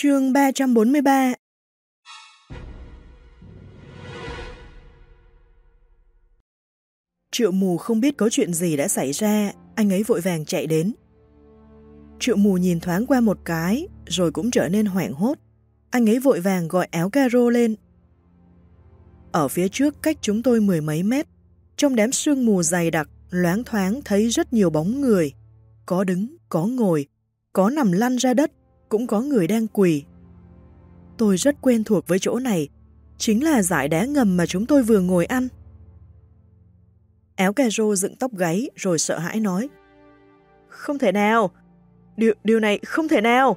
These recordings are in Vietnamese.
Chương 343 Triệu mù không biết có chuyện gì đã xảy ra, anh ấy vội vàng chạy đến. Triệu mù nhìn thoáng qua một cái, rồi cũng trở nên hoảng hốt. Anh ấy vội vàng gọi áo caro lên. Ở phía trước cách chúng tôi mười mấy mét, trong đám sương mù dày đặc, loáng thoáng thấy rất nhiều bóng người. Có đứng, có ngồi, có nằm lăn ra đất, cũng có người đang quỳ. Tôi rất quen thuộc với chỗ này, chính là dải đá ngầm mà chúng tôi vừa ngồi ăn. Áo cà rô dựng tóc gáy rồi sợ hãi nói. Không thể nào, điều, điều này không thể nào.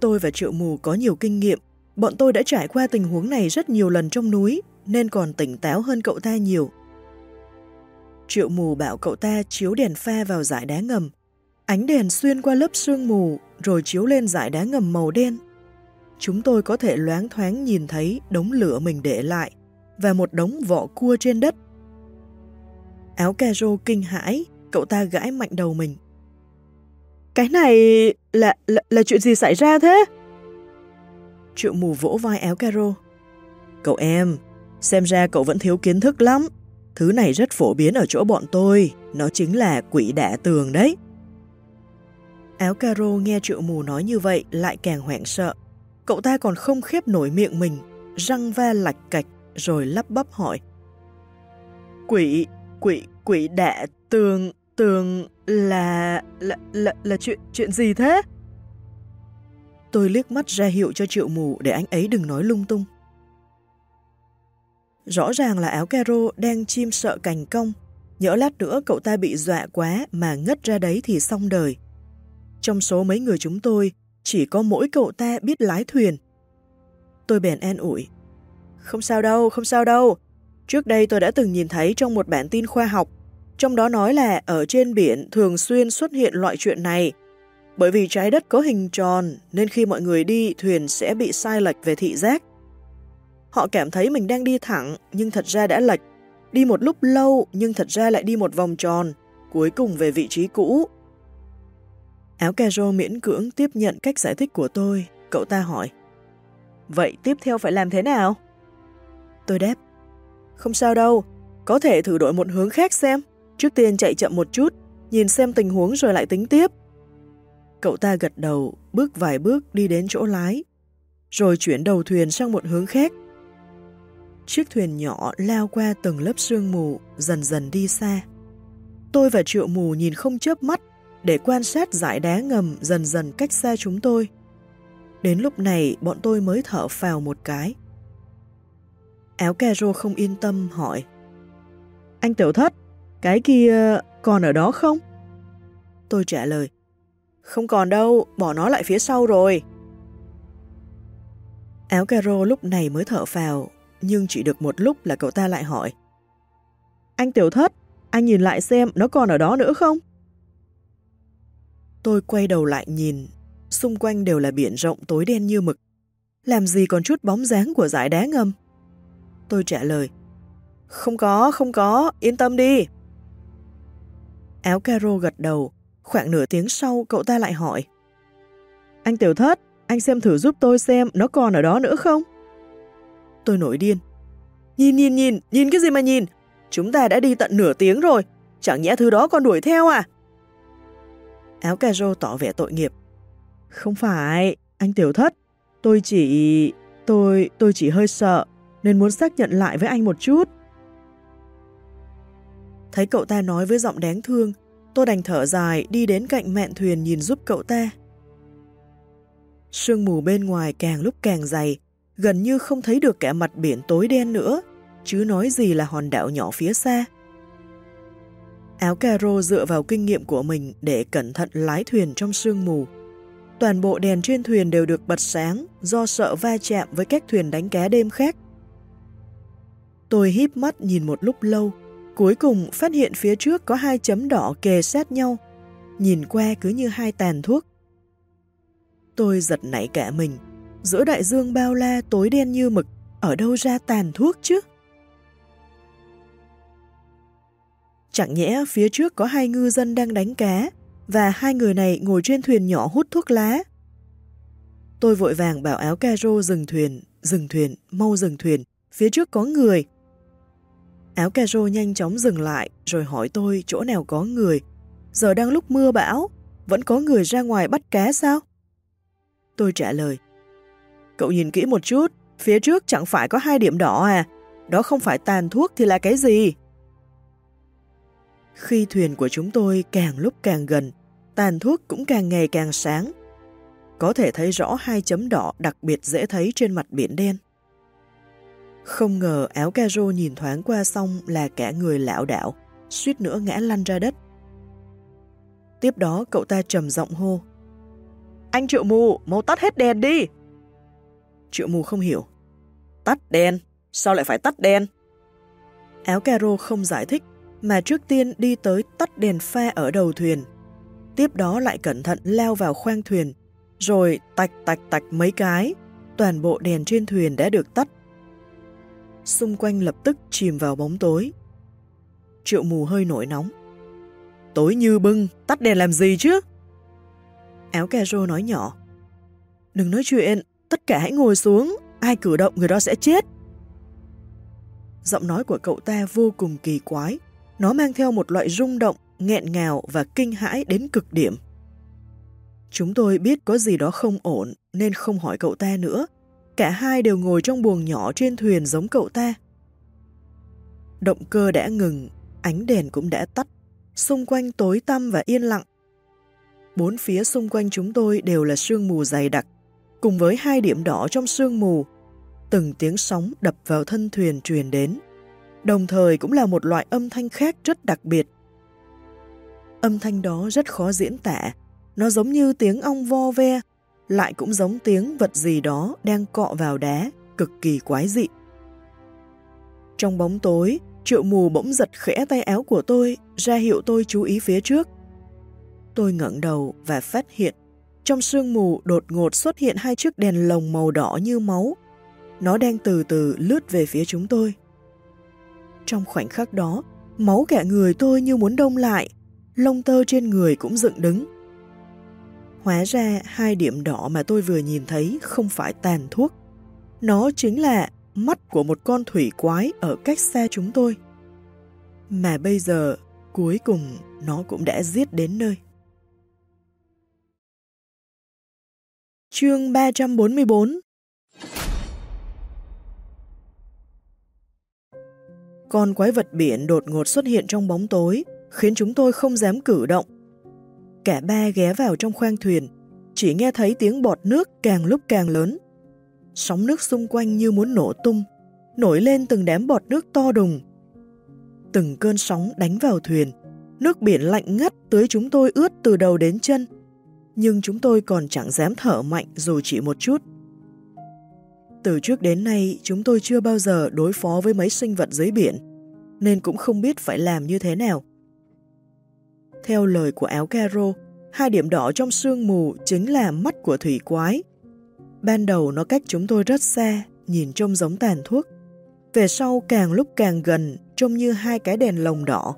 Tôi và Triệu Mù có nhiều kinh nghiệm, bọn tôi đã trải qua tình huống này rất nhiều lần trong núi, nên còn tỉnh táo hơn cậu ta nhiều. Triệu Mù bảo cậu ta chiếu đèn pha vào dải đá ngầm, Ánh đèn xuyên qua lớp sương mù rồi chiếu lên dải đá ngầm màu đen. Chúng tôi có thể loáng thoáng nhìn thấy đống lửa mình để lại và một đống vỏ cua trên đất. Áo caro kinh hãi, cậu ta gãi mạnh đầu mình. Cái này là, là, là chuyện gì xảy ra thế? Triệu mù vỗ vai áo caro. Cậu em, xem ra cậu vẫn thiếu kiến thức lắm. Thứ này rất phổ biến ở chỗ bọn tôi, nó chính là quỷ đạ tường đấy. Áo caro nghe triệu mù nói như vậy lại càng hoảng sợ. Cậu ta còn không khép nổi miệng mình, răng va lạch cạch rồi lắp bắp hỏi. Quỷ, quỷ, quỷ đạ tường, tường là, là, là, là chuyện, chuyện gì thế? Tôi liếc mắt ra hiệu cho triệu mù để anh ấy đừng nói lung tung. Rõ ràng là áo caro đang chim sợ cành cong. Nhỡ lát nữa cậu ta bị dọa quá mà ngất ra đấy thì xong đời. Trong số mấy người chúng tôi, chỉ có mỗi cậu ta biết lái thuyền. Tôi bèn an ủi. Không sao đâu, không sao đâu. Trước đây tôi đã từng nhìn thấy trong một bản tin khoa học, trong đó nói là ở trên biển thường xuyên xuất hiện loại chuyện này. Bởi vì trái đất có hình tròn nên khi mọi người đi thuyền sẽ bị sai lệch về thị giác. Họ cảm thấy mình đang đi thẳng nhưng thật ra đã lệch. Đi một lúc lâu nhưng thật ra lại đi một vòng tròn, cuối cùng về vị trí cũ. Áo caro miễn cưỡng tiếp nhận cách giải thích của tôi, cậu ta hỏi. Vậy tiếp theo phải làm thế nào? Tôi đáp. Không sao đâu, có thể thử đổi một hướng khác xem. Trước tiên chạy chậm một chút, nhìn xem tình huống rồi lại tính tiếp. Cậu ta gật đầu, bước vài bước đi đến chỗ lái, rồi chuyển đầu thuyền sang một hướng khác. Chiếc thuyền nhỏ lao qua từng lớp sương mù, dần dần đi xa. Tôi và triệu mù nhìn không chớp mắt để quan sát dải đá ngầm dần dần cách xa chúng tôi. Đến lúc này bọn tôi mới thở phào một cái. Áo caro không yên tâm hỏi. Anh tiểu thất, cái kia còn ở đó không? Tôi trả lời. Không còn đâu, bỏ nó lại phía sau rồi. Áo caro lúc này mới thở phào, nhưng chỉ được một lúc là cậu ta lại hỏi. Anh tiểu thất, anh nhìn lại xem nó còn ở đó nữa không? Tôi quay đầu lại nhìn, xung quanh đều là biển rộng tối đen như mực. Làm gì còn chút bóng dáng của dải đá ngầm? Tôi trả lời, không có, không có, yên tâm đi. Áo caro gật đầu, khoảng nửa tiếng sau cậu ta lại hỏi. Anh tiểu thất, anh xem thử giúp tôi xem nó còn ở đó nữa không? Tôi nổi điên. Nhìn nhìn nhìn, nhìn cái gì mà nhìn? Chúng ta đã đi tận nửa tiếng rồi, chẳng nhẽ thứ đó còn đuổi theo à? Áo cà rô tỏ vẻ tội nghiệp. Không phải, anh tiểu thất. Tôi chỉ... Tôi... tôi chỉ hơi sợ, nên muốn xác nhận lại với anh một chút. Thấy cậu ta nói với giọng đáng thương, tôi đành thở dài đi đến cạnh mạn thuyền nhìn giúp cậu ta. Sương mù bên ngoài càng lúc càng dày, gần như không thấy được cả mặt biển tối đen nữa, chứ nói gì là hòn đảo nhỏ phía xa. Áo caro dựa vào kinh nghiệm của mình để cẩn thận lái thuyền trong sương mù. Toàn bộ đèn trên thuyền đều được bật sáng do sợ va chạm với các thuyền đánh cá đêm khác. Tôi híp mắt nhìn một lúc lâu, cuối cùng phát hiện phía trước có hai chấm đỏ kề sát nhau, nhìn qua cứ như hai tàn thuốc. Tôi giật nảy cả mình, giữa đại dương bao la tối đen như mực, ở đâu ra tàn thuốc chứ? Chẳng nhẽ phía trước có hai ngư dân đang đánh cá và hai người này ngồi trên thuyền nhỏ hút thuốc lá. Tôi vội vàng bảo áo caro dừng thuyền, dừng thuyền, mau dừng thuyền, phía trước có người. Áo caro nhanh chóng dừng lại rồi hỏi tôi chỗ nào có người. Giờ đang lúc mưa bão, vẫn có người ra ngoài bắt cá sao? Tôi trả lời. Cậu nhìn kỹ một chút, phía trước chẳng phải có hai điểm đỏ à? Đó không phải tàn thuốc thì là cái gì? Khi thuyền của chúng tôi càng lúc càng gần, tàn thuốc cũng càng ngày càng sáng. Có thể thấy rõ hai chấm đỏ đặc biệt dễ thấy trên mặt biển đen. Không ngờ áo caro nhìn thoáng qua xong là cả người lão đảo, suýt nữa ngã lăn ra đất. Tiếp đó cậu ta trầm giọng hô. Anh triệu mù, mau tắt hết đèn đi. Triệu mù không hiểu. Tắt đèn? Sao lại phải tắt đèn? Áo caro không giải thích, mà trước tiên đi tới tắt đèn pha ở đầu thuyền. Tiếp đó lại cẩn thận leo vào khoang thuyền, rồi tạch tạch tạch mấy cái, toàn bộ đèn trên thuyền đã được tắt. Xung quanh lập tức chìm vào bóng tối. Triệu mù hơi nổi nóng. Tối như bưng, tắt đèn làm gì chứ? Áo caro nói nhỏ. Đừng nói chuyện, tất cả hãy ngồi xuống, ai cử động người đó sẽ chết. Giọng nói của cậu ta vô cùng kỳ quái, nó mang theo một loại rung động, nghẹn ngào và kinh hãi đến cực điểm. Chúng tôi biết có gì đó không ổn nên không hỏi cậu ta nữa. Cả hai đều ngồi trong buồng nhỏ trên thuyền giống cậu ta. Động cơ đã ngừng, ánh đèn cũng đã tắt. Xung quanh tối tăm và yên lặng. Bốn phía xung quanh chúng tôi đều là sương mù dày đặc, cùng với hai điểm đỏ trong sương mù. Từng tiếng sóng đập vào thân thuyền truyền đến đồng thời cũng là một loại âm thanh khác rất đặc biệt. Âm thanh đó rất khó diễn tả, nó giống như tiếng ong vo ve, lại cũng giống tiếng vật gì đó đang cọ vào đá, cực kỳ quái dị. Trong bóng tối, triệu mù bỗng giật khẽ tay áo của tôi, ra hiệu tôi chú ý phía trước. Tôi ngẩng đầu và phát hiện, trong sương mù đột ngột xuất hiện hai chiếc đèn lồng màu đỏ như máu. Nó đang từ từ lướt về phía chúng tôi. Trong khoảnh khắc đó, máu cả người tôi như muốn đông lại, lông tơ trên người cũng dựng đứng. Hóa ra hai điểm đỏ mà tôi vừa nhìn thấy không phải tàn thuốc. Nó chính là mắt của một con thủy quái ở cách xa chúng tôi. Mà bây giờ, cuối cùng nó cũng đã giết đến nơi. Chương 344 Con quái vật biển đột ngột xuất hiện trong bóng tối, khiến chúng tôi không dám cử động. Cả ba ghé vào trong khoang thuyền, chỉ nghe thấy tiếng bọt nước càng lúc càng lớn. Sóng nước xung quanh như muốn nổ tung, nổi lên từng đám bọt nước to đùng. Từng cơn sóng đánh vào thuyền, nước biển lạnh ngắt tới chúng tôi ướt từ đầu đến chân, nhưng chúng tôi còn chẳng dám thở mạnh dù chỉ một chút. Từ trước đến nay, chúng tôi chưa bao giờ đối phó với mấy sinh vật dưới biển, nên cũng không biết phải làm như thế nào. Theo lời của áo caro, hai điểm đỏ trong sương mù chính là mắt của thủy quái. Ban đầu nó cách chúng tôi rất xa, nhìn trông giống tàn thuốc. Về sau càng lúc càng gần, trông như hai cái đèn lồng đỏ.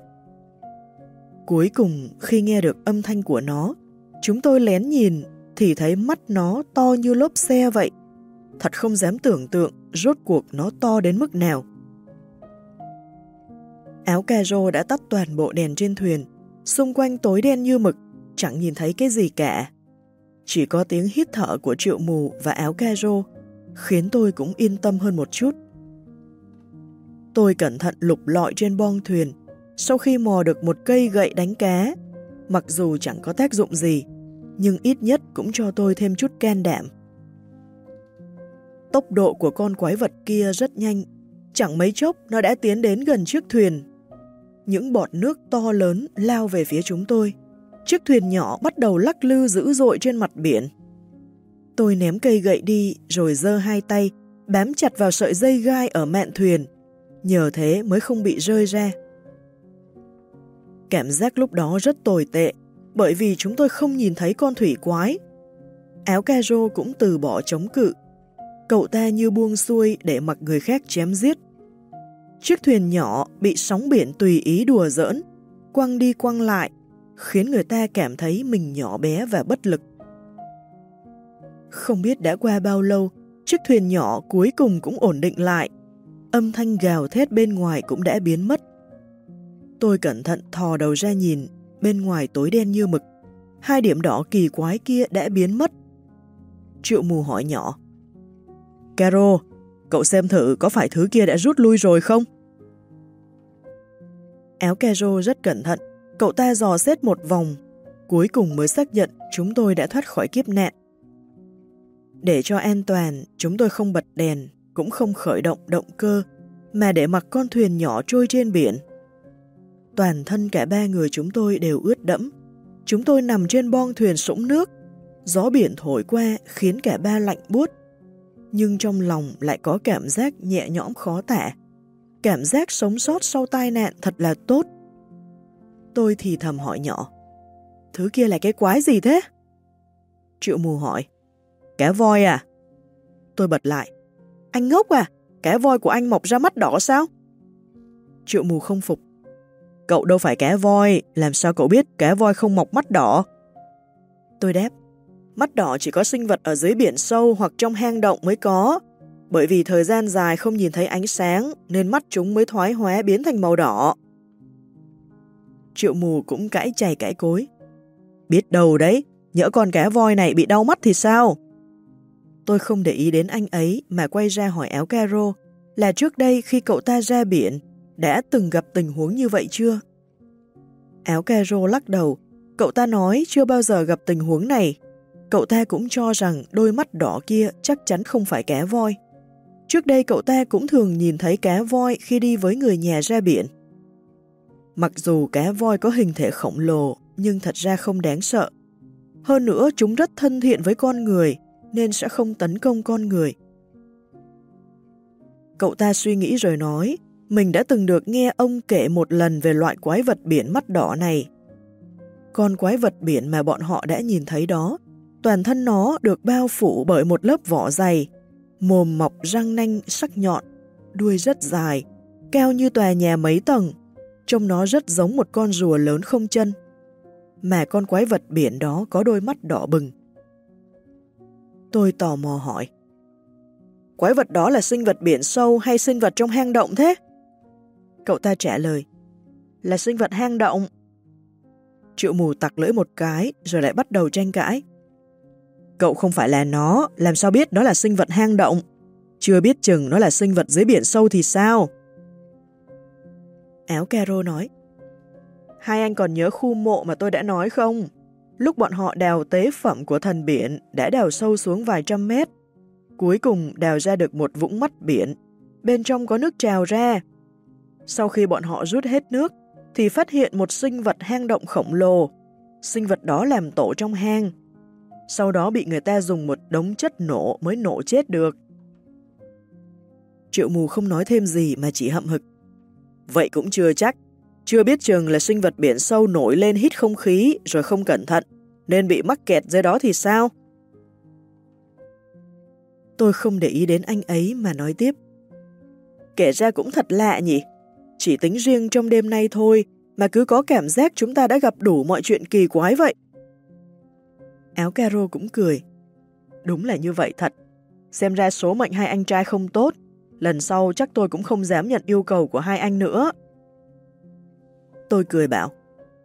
Cuối cùng, khi nghe được âm thanh của nó, chúng tôi lén nhìn thì thấy mắt nó to như lốp xe vậy thật không dám tưởng tượng rốt cuộc nó to đến mức nào. Áo caro đã tắt toàn bộ đèn trên thuyền, xung quanh tối đen như mực, chẳng nhìn thấy cái gì cả. Chỉ có tiếng hít thở của triệu mù và áo caro khiến tôi cũng yên tâm hơn một chút. Tôi cẩn thận lục lọi trên bong thuyền, sau khi mò được một cây gậy đánh cá, mặc dù chẳng có tác dụng gì, nhưng ít nhất cũng cho tôi thêm chút can đảm. Tốc độ của con quái vật kia rất nhanh, chẳng mấy chốc nó đã tiến đến gần chiếc thuyền. Những bọt nước to lớn lao về phía chúng tôi. Chiếc thuyền nhỏ bắt đầu lắc lư dữ dội trên mặt biển. Tôi ném cây gậy đi rồi giơ hai tay, bám chặt vào sợi dây gai ở mạn thuyền. Nhờ thế mới không bị rơi ra. Cảm giác lúc đó rất tồi tệ, bởi vì chúng tôi không nhìn thấy con thủy quái. Áo caro cũng từ bỏ chống cự, cậu ta như buông xuôi để mặc người khác chém giết. Chiếc thuyền nhỏ bị sóng biển tùy ý đùa giỡn, quăng đi quăng lại, khiến người ta cảm thấy mình nhỏ bé và bất lực. Không biết đã qua bao lâu, chiếc thuyền nhỏ cuối cùng cũng ổn định lại. Âm thanh gào thét bên ngoài cũng đã biến mất. Tôi cẩn thận thò đầu ra nhìn, bên ngoài tối đen như mực. Hai điểm đỏ kỳ quái kia đã biến mất. Triệu mù hỏi nhỏ. Caro, cậu xem thử có phải thứ kia đã rút lui rồi không? Áo Caro rất cẩn thận, cậu ta dò xét một vòng, cuối cùng mới xác nhận chúng tôi đã thoát khỏi kiếp nạn. Để cho an toàn, chúng tôi không bật đèn, cũng không khởi động động cơ, mà để mặc con thuyền nhỏ trôi trên biển. Toàn thân cả ba người chúng tôi đều ướt đẫm. Chúng tôi nằm trên bong thuyền sũng nước. Gió biển thổi qua khiến cả ba lạnh buốt. Nhưng trong lòng lại có cảm giác nhẹ nhõm khó tả. Cảm giác sống sót sau tai nạn thật là tốt. Tôi thì thầm hỏi nhỏ. Thứ kia là cái quái gì thế? Triệu mù hỏi. Cá voi à? Tôi bật lại. Anh ngốc à? Cá voi của anh mọc ra mắt đỏ sao? Triệu mù không phục. Cậu đâu phải cá voi, làm sao cậu biết cá voi không mọc mắt đỏ? Tôi đáp, mắt đỏ chỉ có sinh vật ở dưới biển sâu hoặc trong hang động mới có, bởi vì thời gian dài không nhìn thấy ánh sáng nên mắt chúng mới thoái hóa biến thành màu đỏ. Triệu mù cũng cãi chày cãi cối. Biết đâu đấy, nhỡ con cá voi này bị đau mắt thì sao? Tôi không để ý đến anh ấy mà quay ra hỏi áo caro là trước đây khi cậu ta ra biển đã từng gặp tình huống như vậy chưa? Áo caro lắc đầu, cậu ta nói chưa bao giờ gặp tình huống này. Cậu ta cũng cho rằng đôi mắt đỏ kia chắc chắn không phải cá voi. Trước đây cậu ta cũng thường nhìn thấy cá voi khi đi với người nhà ra biển. Mặc dù cá voi có hình thể khổng lồ, nhưng thật ra không đáng sợ. Hơn nữa chúng rất thân thiện với con người, nên sẽ không tấn công con người. Cậu ta suy nghĩ rồi nói, mình đã từng được nghe ông kể một lần về loại quái vật biển mắt đỏ này. Con quái vật biển mà bọn họ đã nhìn thấy đó, toàn thân nó được bao phủ bởi một lớp vỏ dày, mồm mọc răng nanh sắc nhọn, đuôi rất dài, cao như tòa nhà mấy tầng, trông nó rất giống một con rùa lớn không chân. Mà con quái vật biển đó có đôi mắt đỏ bừng. Tôi tò mò hỏi. Quái vật đó là sinh vật biển sâu hay sinh vật trong hang động thế? Cậu ta trả lời, là sinh vật hang động. Triệu mù tặc lưỡi một cái rồi lại bắt đầu tranh cãi. Cậu không phải là nó, làm sao biết nó là sinh vật hang động? Chưa biết chừng nó là sinh vật dưới biển sâu thì sao? Áo caro nói, Hai anh còn nhớ khu mộ mà tôi đã nói không? Lúc bọn họ đào tế phẩm của thần biển đã đào sâu xuống vài trăm mét. Cuối cùng đào ra được một vũng mắt biển. Bên trong có nước trào ra, sau khi bọn họ rút hết nước, thì phát hiện một sinh vật hang động khổng lồ. Sinh vật đó làm tổ trong hang. Sau đó bị người ta dùng một đống chất nổ mới nổ chết được. Triệu mù không nói thêm gì mà chỉ hậm hực. Vậy cũng chưa chắc. Chưa biết chừng là sinh vật biển sâu nổi lên hít không khí rồi không cẩn thận, nên bị mắc kẹt dưới đó thì sao? Tôi không để ý đến anh ấy mà nói tiếp. Kể ra cũng thật lạ nhỉ, chỉ tính riêng trong đêm nay thôi mà cứ có cảm giác chúng ta đã gặp đủ mọi chuyện kỳ quái vậy. Áo caro cũng cười. Đúng là như vậy thật. Xem ra số mệnh hai anh trai không tốt. Lần sau chắc tôi cũng không dám nhận yêu cầu của hai anh nữa. Tôi cười bảo.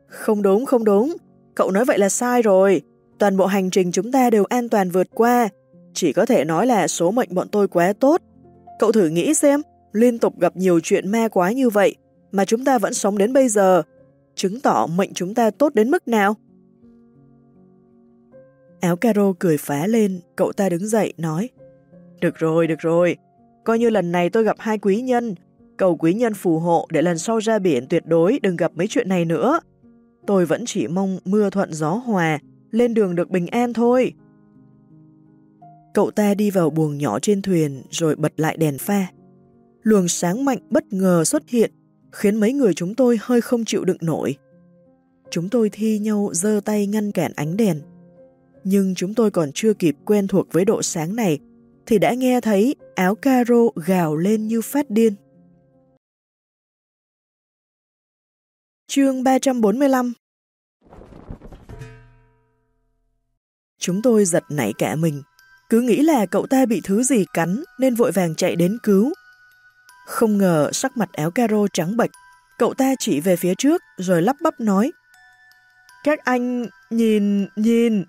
Không đúng, không đúng. Cậu nói vậy là sai rồi. Toàn bộ hành trình chúng ta đều an toàn vượt qua. Chỉ có thể nói là số mệnh bọn tôi quá tốt. Cậu thử nghĩ xem, liên tục gặp nhiều chuyện ma quái như vậy, mà chúng ta vẫn sống đến bây giờ, chứng tỏ mệnh chúng ta tốt đến mức nào? Áo caro cười phá lên, cậu ta đứng dậy, nói Được rồi, được rồi, coi như lần này tôi gặp hai quý nhân, cầu quý nhân phù hộ để lần sau ra biển tuyệt đối đừng gặp mấy chuyện này nữa. Tôi vẫn chỉ mong mưa thuận gió hòa, lên đường được bình an thôi. Cậu ta đi vào buồng nhỏ trên thuyền rồi bật lại đèn pha luồng sáng mạnh bất ngờ xuất hiện, khiến mấy người chúng tôi hơi không chịu đựng nổi. Chúng tôi thi nhau giơ tay ngăn cản ánh đèn. Nhưng chúng tôi còn chưa kịp quen thuộc với độ sáng này, thì đã nghe thấy áo caro gào lên như phát điên. Chương 345 Chúng tôi giật nảy cả mình. Cứ nghĩ là cậu ta bị thứ gì cắn nên vội vàng chạy đến cứu. Không ngờ sắc mặt áo caro trắng bệch, cậu ta chỉ về phía trước rồi lắp bắp nói. Các anh nhìn, nhìn.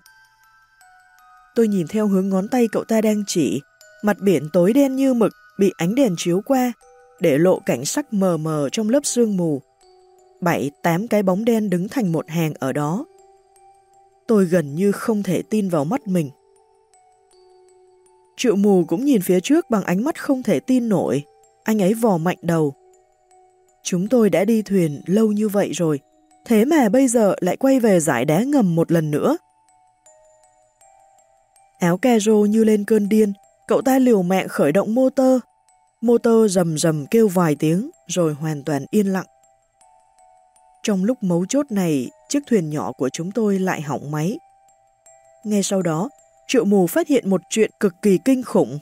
Tôi nhìn theo hướng ngón tay cậu ta đang chỉ, mặt biển tối đen như mực bị ánh đèn chiếu qua, để lộ cảnh sắc mờ mờ trong lớp sương mù. Bảy, tám cái bóng đen đứng thành một hàng ở đó. Tôi gần như không thể tin vào mắt mình. Triệu mù cũng nhìn phía trước bằng ánh mắt không thể tin nổi. Anh ấy vò mạnh đầu. Chúng tôi đã đi thuyền lâu như vậy rồi, thế mà bây giờ lại quay về giải đá ngầm một lần nữa. Áo caro như lên cơn điên, cậu ta liều mạng khởi động motor. Motor rầm rầm kêu vài tiếng, rồi hoàn toàn yên lặng. Trong lúc mấu chốt này, chiếc thuyền nhỏ của chúng tôi lại hỏng máy. Ngay sau đó, Triệu mù phát hiện một chuyện cực kỳ kinh khủng.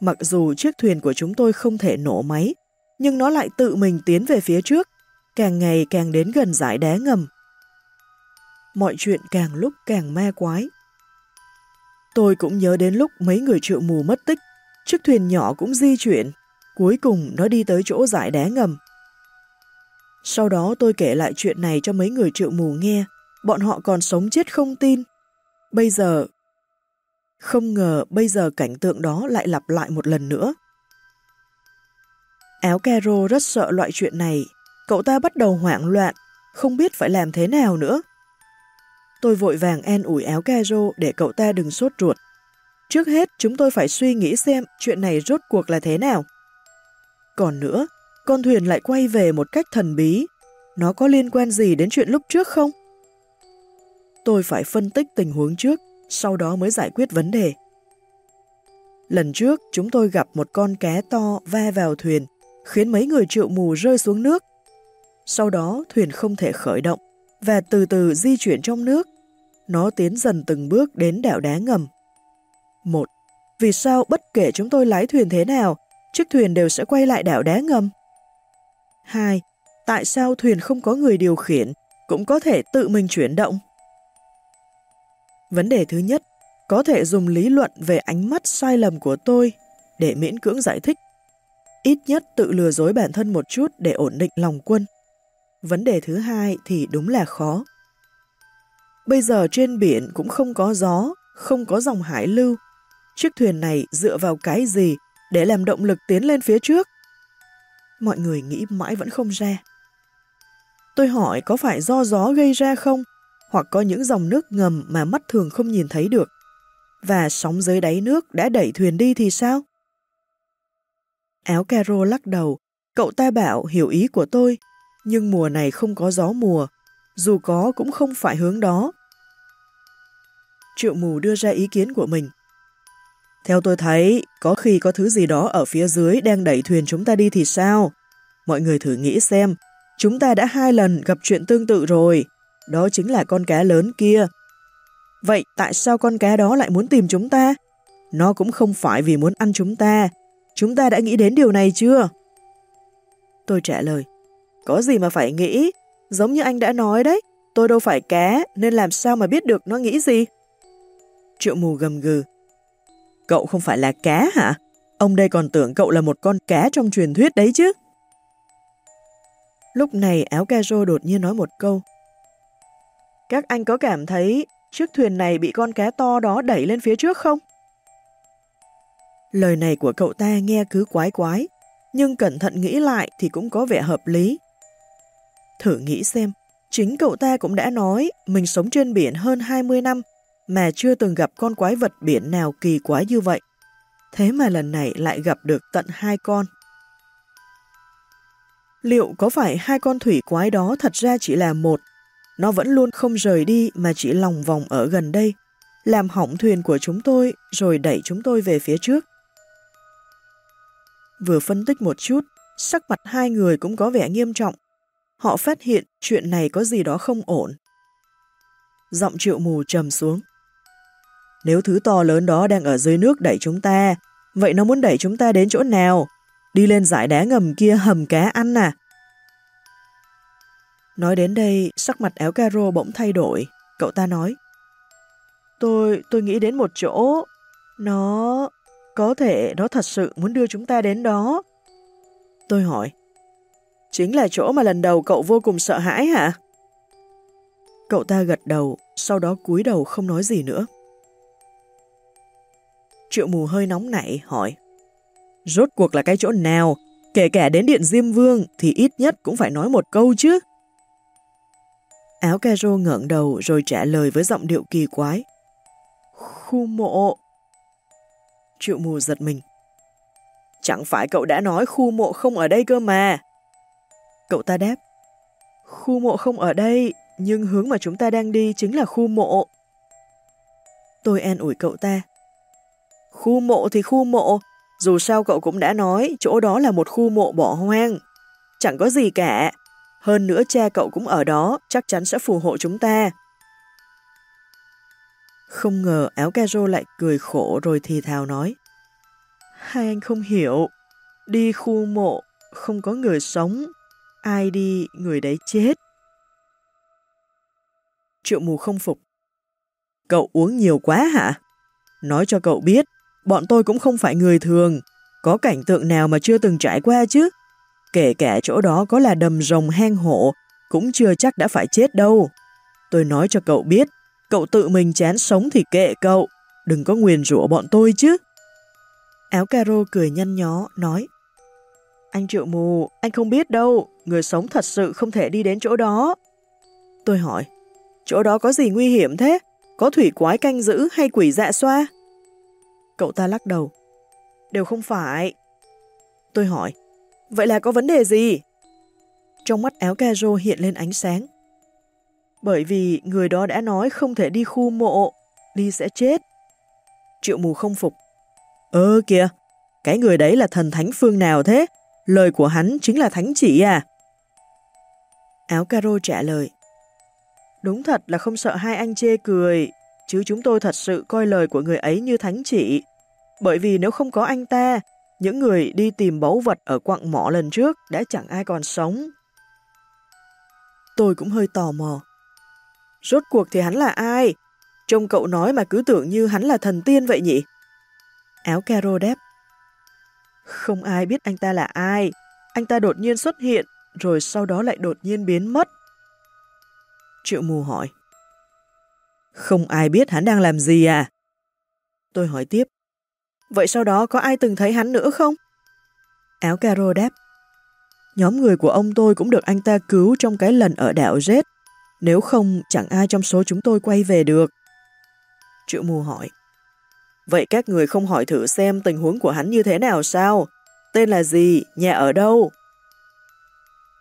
Mặc dù chiếc thuyền của chúng tôi không thể nổ máy, nhưng nó lại tự mình tiến về phía trước, càng ngày càng đến gần dải đá ngầm. Mọi chuyện càng lúc càng ma quái. Tôi cũng nhớ đến lúc mấy người triệu mù mất tích, chiếc thuyền nhỏ cũng di chuyển, cuối cùng nó đi tới chỗ dải đá ngầm. Sau đó tôi kể lại chuyện này cho mấy người triệu mù nghe, bọn họ còn sống chết không tin. Bây giờ không ngờ bây giờ cảnh tượng đó lại lặp lại một lần nữa. Áo caro rất sợ loại chuyện này, cậu ta bắt đầu hoảng loạn, không biết phải làm thế nào nữa. Tôi vội vàng an ủi áo caro để cậu ta đừng sốt ruột. Trước hết chúng tôi phải suy nghĩ xem chuyện này rốt cuộc là thế nào. Còn nữa, con thuyền lại quay về một cách thần bí. Nó có liên quan gì đến chuyện lúc trước không? Tôi phải phân tích tình huống trước sau đó mới giải quyết vấn đề. Lần trước, chúng tôi gặp một con cá to va vào thuyền, khiến mấy người triệu mù rơi xuống nước. Sau đó, thuyền không thể khởi động, và từ từ di chuyển trong nước. Nó tiến dần từng bước đến đảo đá ngầm. Một, Vì sao bất kể chúng tôi lái thuyền thế nào, chiếc thuyền đều sẽ quay lại đảo đá ngầm? 2. Tại sao thuyền không có người điều khiển, cũng có thể tự mình chuyển động? Vấn đề thứ nhất, có thể dùng lý luận về ánh mắt sai lầm của tôi để miễn cưỡng giải thích. Ít nhất tự lừa dối bản thân một chút để ổn định lòng quân. Vấn đề thứ hai thì đúng là khó. Bây giờ trên biển cũng không có gió, không có dòng hải lưu. Chiếc thuyền này dựa vào cái gì để làm động lực tiến lên phía trước? Mọi người nghĩ mãi vẫn không ra. Tôi hỏi có phải do gió gây ra không? hoặc có những dòng nước ngầm mà mắt thường không nhìn thấy được. Và sóng dưới đáy nước đã đẩy thuyền đi thì sao? Áo caro lắc đầu, cậu ta bảo hiểu ý của tôi, nhưng mùa này không có gió mùa, dù có cũng không phải hướng đó. Triệu mù đưa ra ý kiến của mình. Theo tôi thấy, có khi có thứ gì đó ở phía dưới đang đẩy thuyền chúng ta đi thì sao? Mọi người thử nghĩ xem, chúng ta đã hai lần gặp chuyện tương tự rồi, đó chính là con cá lớn kia. Vậy tại sao con cá đó lại muốn tìm chúng ta? Nó cũng không phải vì muốn ăn chúng ta. Chúng ta đã nghĩ đến điều này chưa? Tôi trả lời, có gì mà phải nghĩ? Giống như anh đã nói đấy, tôi đâu phải cá nên làm sao mà biết được nó nghĩ gì? Triệu mù gầm gừ. Cậu không phải là cá hả? Ông đây còn tưởng cậu là một con cá trong truyền thuyết đấy chứ. Lúc này áo caro đột nhiên nói một câu. Các anh có cảm thấy chiếc thuyền này bị con cá to đó đẩy lên phía trước không? Lời này của cậu ta nghe cứ quái quái, nhưng cẩn thận nghĩ lại thì cũng có vẻ hợp lý. Thử nghĩ xem, chính cậu ta cũng đã nói mình sống trên biển hơn 20 năm mà chưa từng gặp con quái vật biển nào kỳ quái như vậy. Thế mà lần này lại gặp được tận hai con. Liệu có phải hai con thủy quái đó thật ra chỉ là một nó vẫn luôn không rời đi mà chỉ lòng vòng ở gần đây, làm hỏng thuyền của chúng tôi rồi đẩy chúng tôi về phía trước. Vừa phân tích một chút, sắc mặt hai người cũng có vẻ nghiêm trọng. Họ phát hiện chuyện này có gì đó không ổn. Giọng triệu mù trầm xuống. Nếu thứ to lớn đó đang ở dưới nước đẩy chúng ta, vậy nó muốn đẩy chúng ta đến chỗ nào? Đi lên dải đá ngầm kia hầm cá ăn à? Nói đến đây, sắc mặt áo caro bỗng thay đổi. Cậu ta nói, Tôi, tôi nghĩ đến một chỗ. Nó... có thể nó thật sự muốn đưa chúng ta đến đó. Tôi hỏi. Chính là chỗ mà lần đầu cậu vô cùng sợ hãi hả? Cậu ta gật đầu, sau đó cúi đầu không nói gì nữa. Triệu mù hơi nóng nảy hỏi. Rốt cuộc là cái chỗ nào? Kể cả đến điện Diêm Vương thì ít nhất cũng phải nói một câu chứ. Áo caro ngẩng đầu rồi trả lời với giọng điệu kỳ quái. Khu mộ. Triệu mù giật mình. Chẳng phải cậu đã nói khu mộ không ở đây cơ mà. Cậu ta đáp. Khu mộ không ở đây, nhưng hướng mà chúng ta đang đi chính là khu mộ. Tôi an ủi cậu ta. Khu mộ thì khu mộ, dù sao cậu cũng đã nói chỗ đó là một khu mộ bỏ hoang. Chẳng có gì cả. Hơn nữa cha cậu cũng ở đó, chắc chắn sẽ phù hộ chúng ta. Không ngờ áo caro lại cười khổ rồi thì thào nói. Hai anh không hiểu. Đi khu mộ, không có người sống. Ai đi, người đấy chết. Triệu mù không phục. Cậu uống nhiều quá hả? Nói cho cậu biết, bọn tôi cũng không phải người thường. Có cảnh tượng nào mà chưa từng trải qua chứ? Kể cả chỗ đó có là đầm rồng hang hộ, cũng chưa chắc đã phải chết đâu. Tôi nói cho cậu biết, cậu tự mình chán sống thì kệ cậu, đừng có nguyền rủa bọn tôi chứ. Áo caro cười nhăn nhó, nói anh triệu mù, anh không biết đâu, người sống thật sự không thể đi đến chỗ đó. Tôi hỏi, chỗ đó có gì nguy hiểm thế? Có thủy quái canh giữ hay quỷ dạ xoa? Cậu ta lắc đầu. Đều không phải. Tôi hỏi, vậy là có vấn đề gì? Trong mắt áo caro hiện lên ánh sáng. Bởi vì người đó đã nói không thể đi khu mộ, đi sẽ chết. Triệu mù không phục. Ơ kìa, cái người đấy là thần thánh phương nào thế? Lời của hắn chính là thánh chỉ à? Áo caro trả lời. Đúng thật là không sợ hai anh chê cười, chứ chúng tôi thật sự coi lời của người ấy như thánh chỉ. Bởi vì nếu không có anh ta, những người đi tìm báu vật ở quặng mỏ lần trước đã chẳng ai còn sống. Tôi cũng hơi tò mò. Rốt cuộc thì hắn là ai? Trông cậu nói mà cứ tưởng như hắn là thần tiên vậy nhỉ? Áo caro đáp. Không ai biết anh ta là ai. Anh ta đột nhiên xuất hiện, rồi sau đó lại đột nhiên biến mất. Triệu mù hỏi. Không ai biết hắn đang làm gì à? Tôi hỏi tiếp. Vậy sau đó có ai từng thấy hắn nữa không? Áo caro đáp. Nhóm người của ông tôi cũng được anh ta cứu trong cái lần ở đảo Z. Nếu không, chẳng ai trong số chúng tôi quay về được. Triệu mù hỏi. Vậy các người không hỏi thử xem tình huống của hắn như thế nào sao? Tên là gì? Nhà ở đâu?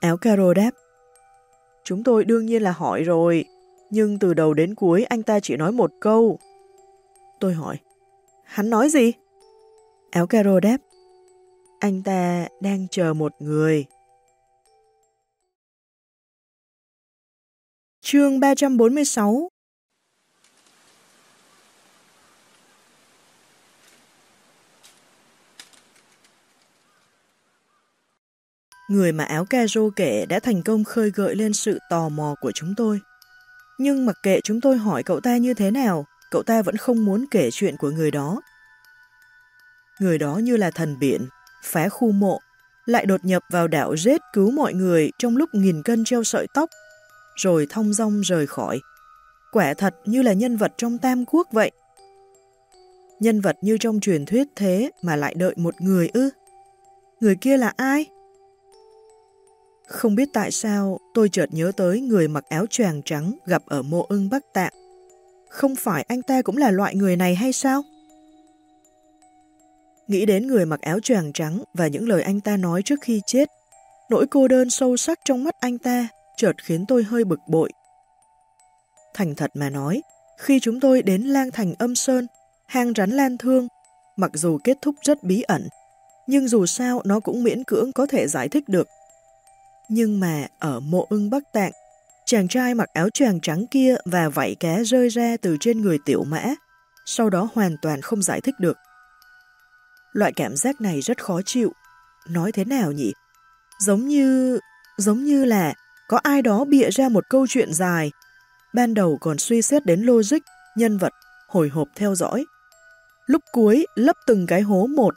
Áo caro đáp. Chúng tôi đương nhiên là hỏi rồi, nhưng từ đầu đến cuối anh ta chỉ nói một câu. Tôi hỏi, hắn nói gì? Áo caro đáp, anh ta đang chờ một người. Chương 346 Người mà áo caro kể đã thành công khơi gợi lên sự tò mò của chúng tôi. Nhưng mặc kệ chúng tôi hỏi cậu ta như thế nào, cậu ta vẫn không muốn kể chuyện của người đó. Người đó như là thần biển, phá khu mộ, lại đột nhập vào đảo rết cứu mọi người trong lúc nghìn cân treo sợi tóc, rồi thong dong rời khỏi. Quả thật như là nhân vật trong Tam Quốc vậy. Nhân vật như trong truyền thuyết thế mà lại đợi một người ư. Người kia là ai? Không biết tại sao tôi chợt nhớ tới người mặc áo choàng trắng gặp ở mộ ưng Bắc Tạng. Không phải anh ta cũng là loại người này hay sao? Nghĩ đến người mặc áo choàng trắng và những lời anh ta nói trước khi chết, nỗi cô đơn sâu sắc trong mắt anh ta chợt khiến tôi hơi bực bội. Thành thật mà nói, khi chúng tôi đến lang thành âm sơn, hang rắn lan thương, mặc dù kết thúc rất bí ẩn, nhưng dù sao nó cũng miễn cưỡng có thể giải thích được nhưng mà ở mộ ưng Bắc Tạng, chàng trai mặc áo choàng trắng kia và vảy cá rơi ra từ trên người tiểu mã, sau đó hoàn toàn không giải thích được. Loại cảm giác này rất khó chịu. Nói thế nào nhỉ? Giống như... giống như là có ai đó bịa ra một câu chuyện dài, ban đầu còn suy xét đến logic, nhân vật, hồi hộp theo dõi. Lúc cuối lấp từng cái hố một.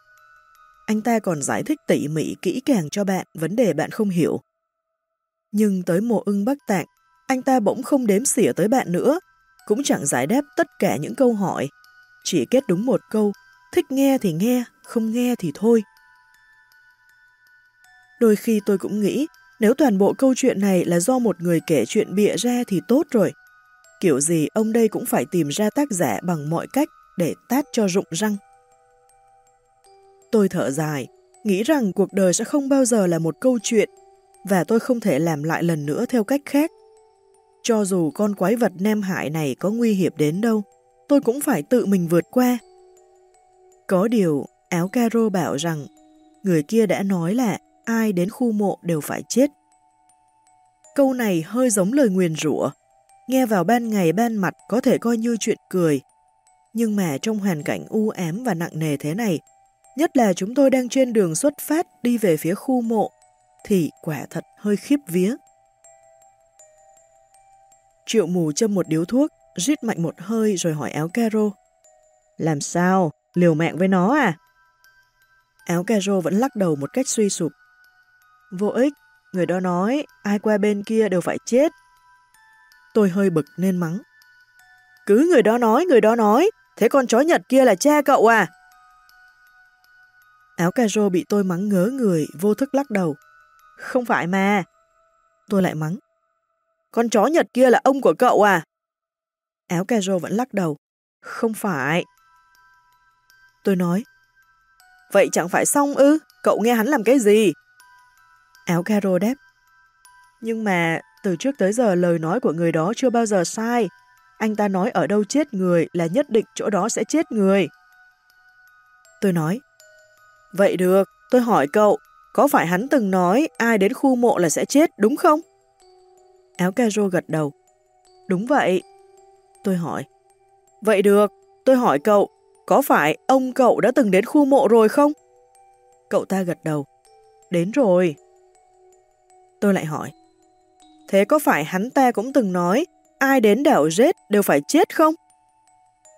Anh ta còn giải thích tỉ mỉ kỹ càng cho bạn vấn đề bạn không hiểu. Nhưng tới mùa ưng bắc tạng, anh ta bỗng không đếm xỉa tới bạn nữa, cũng chẳng giải đáp tất cả những câu hỏi. Chỉ kết đúng một câu, thích nghe thì nghe, không nghe thì thôi. Đôi khi tôi cũng nghĩ, nếu toàn bộ câu chuyện này là do một người kể chuyện bịa ra thì tốt rồi. Kiểu gì ông đây cũng phải tìm ra tác giả bằng mọi cách để tát cho rụng răng. Tôi thở dài, nghĩ rằng cuộc đời sẽ không bao giờ là một câu chuyện và tôi không thể làm lại lần nữa theo cách khác. Cho dù con quái vật nem hại này có nguy hiểm đến đâu, tôi cũng phải tự mình vượt qua. Có điều, áo caro bảo rằng người kia đã nói là ai đến khu mộ đều phải chết. Câu này hơi giống lời nguyền rủa, nghe vào ban ngày ban mặt có thể coi như chuyện cười. Nhưng mà trong hoàn cảnh u ám và nặng nề thế này, nhất là chúng tôi đang trên đường xuất phát đi về phía khu mộ, thì quả thật hơi khiếp vía. Triệu mù châm một điếu thuốc, rít mạnh một hơi rồi hỏi áo caro. Làm sao? Liều mạng với nó à? Áo caro vẫn lắc đầu một cách suy sụp. Vô ích, người đó nói ai qua bên kia đều phải chết. Tôi hơi bực nên mắng. Cứ người đó nói, người đó nói, thế con chó Nhật kia là cha cậu à? Áo caro bị tôi mắng ngớ người, vô thức lắc đầu. Không phải mà. Tôi lại mắng. Con chó Nhật kia là ông của cậu à? Áo caro vẫn lắc đầu. Không phải. Tôi nói. Vậy chẳng phải xong ư? Cậu nghe hắn làm cái gì? Áo caro đáp. Nhưng mà từ trước tới giờ lời nói của người đó chưa bao giờ sai. Anh ta nói ở đâu chết người là nhất định chỗ đó sẽ chết người. Tôi nói. Vậy được, tôi hỏi cậu, có phải hắn từng nói ai đến khu mộ là sẽ chết đúng không? Áo caro gật đầu. Đúng vậy. Tôi hỏi. Vậy được, tôi hỏi cậu, có phải ông cậu đã từng đến khu mộ rồi không? Cậu ta gật đầu. Đến rồi. Tôi lại hỏi. Thế có phải hắn ta cũng từng nói ai đến đảo rết đều phải chết không?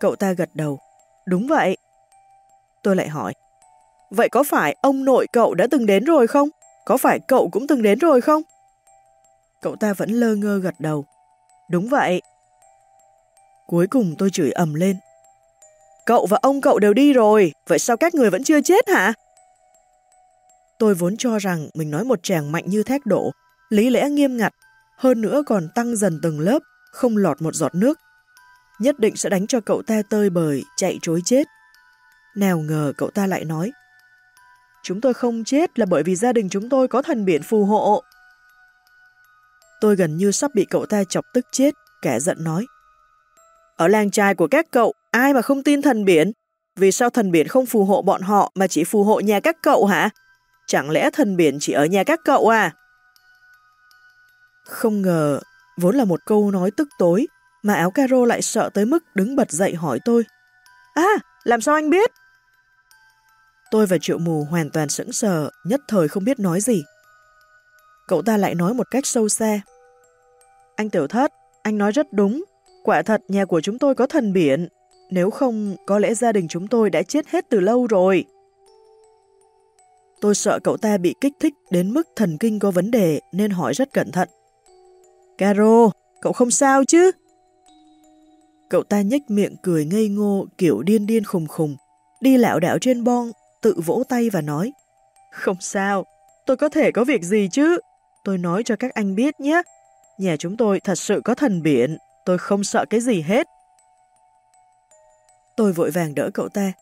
Cậu ta gật đầu. Đúng vậy. Tôi lại hỏi. Vậy có phải ông nội cậu đã từng đến rồi không? Có phải cậu cũng từng đến rồi không? Cậu ta vẫn lơ ngơ gật đầu. Đúng vậy. Cuối cùng tôi chửi ầm lên. Cậu và ông cậu đều đi rồi, vậy sao các người vẫn chưa chết hả? Tôi vốn cho rằng mình nói một tràng mạnh như thác đổ, lý lẽ nghiêm ngặt, hơn nữa còn tăng dần từng lớp, không lọt một giọt nước. Nhất định sẽ đánh cho cậu ta tơi bời, chạy trối chết. Nào ngờ cậu ta lại nói, Chúng tôi không chết là bởi vì gia đình chúng tôi có thần biển phù hộ. Tôi gần như sắp bị cậu ta chọc tức chết, kẻ giận nói. Ở làng trai của các cậu, ai mà không tin thần biển? Vì sao thần biển không phù hộ bọn họ mà chỉ phù hộ nhà các cậu hả? Chẳng lẽ thần biển chỉ ở nhà các cậu à? Không ngờ, vốn là một câu nói tức tối, mà áo caro lại sợ tới mức đứng bật dậy hỏi tôi. À, làm sao anh biết? Tôi và triệu mù hoàn toàn sững sờ, nhất thời không biết nói gì. Cậu ta lại nói một cách sâu xa. Anh tiểu thất, anh nói rất đúng. Quả thật nhà của chúng tôi có thần biển. Nếu không, có lẽ gia đình chúng tôi đã chết hết từ lâu rồi. Tôi sợ cậu ta bị kích thích đến mức thần kinh có vấn đề nên hỏi rất cẩn thận. Caro, cậu không sao chứ? Cậu ta nhếch miệng cười ngây ngô kiểu điên điên khùng khùng, đi lạo đảo trên bon, tự vỗ tay và nói Không sao, tôi có thể có việc gì chứ? Tôi nói cho các anh biết nhé. Nhà chúng tôi thật sự có thần biển, tôi không sợ cái gì hết. Tôi vội vàng đỡ cậu ta.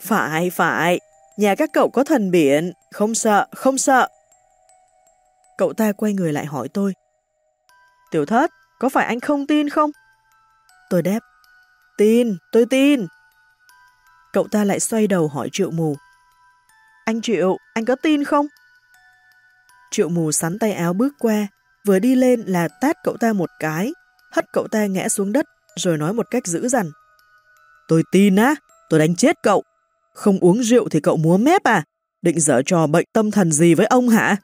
Phải, phải, nhà các cậu có thần biển, không sợ, không sợ. Cậu ta quay người lại hỏi tôi. Tiểu thất, có phải anh không tin không? Tôi đáp. Tin, tôi tin. Cậu ta lại xoay đầu hỏi triệu mù. Anh Triệu, anh có tin không? Triệu mù sắn tay áo bước qua, vừa đi lên là tát cậu ta một cái, hất cậu ta ngã xuống đất, rồi nói một cách dữ dằn. Tôi tin á, tôi đánh chết cậu. Không uống rượu thì cậu múa mép à? Định dở trò bệnh tâm thần gì với ông hả?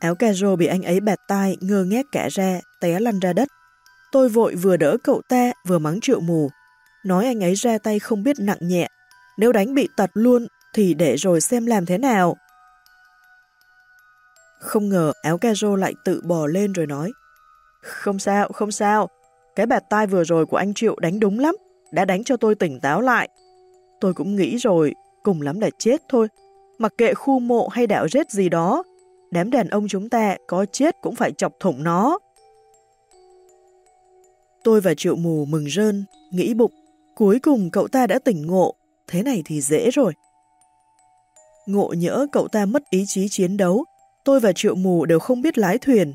Áo caro bị anh ấy bẹt tai, ngơ ngác cả ra, té lăn ra đất. Tôi vội vừa đỡ cậu ta, vừa mắng triệu mù nói anh ấy ra tay không biết nặng nhẹ. Nếu đánh bị tật luôn thì để rồi xem làm thế nào. Không ngờ áo caro lại tự bò lên rồi nói Không sao, không sao. Cái bạt tai vừa rồi của anh Triệu đánh đúng lắm, đã đánh cho tôi tỉnh táo lại. Tôi cũng nghĩ rồi, cùng lắm là chết thôi. Mặc kệ khu mộ hay đảo rết gì đó, đám đàn ông chúng ta có chết cũng phải chọc thủng nó. Tôi và Triệu Mù mừng rơn, nghĩ bụng, cuối cùng cậu ta đã tỉnh ngộ, thế này thì dễ rồi. Ngộ nhỡ cậu ta mất ý chí chiến đấu, tôi và Triệu Mù đều không biết lái thuyền.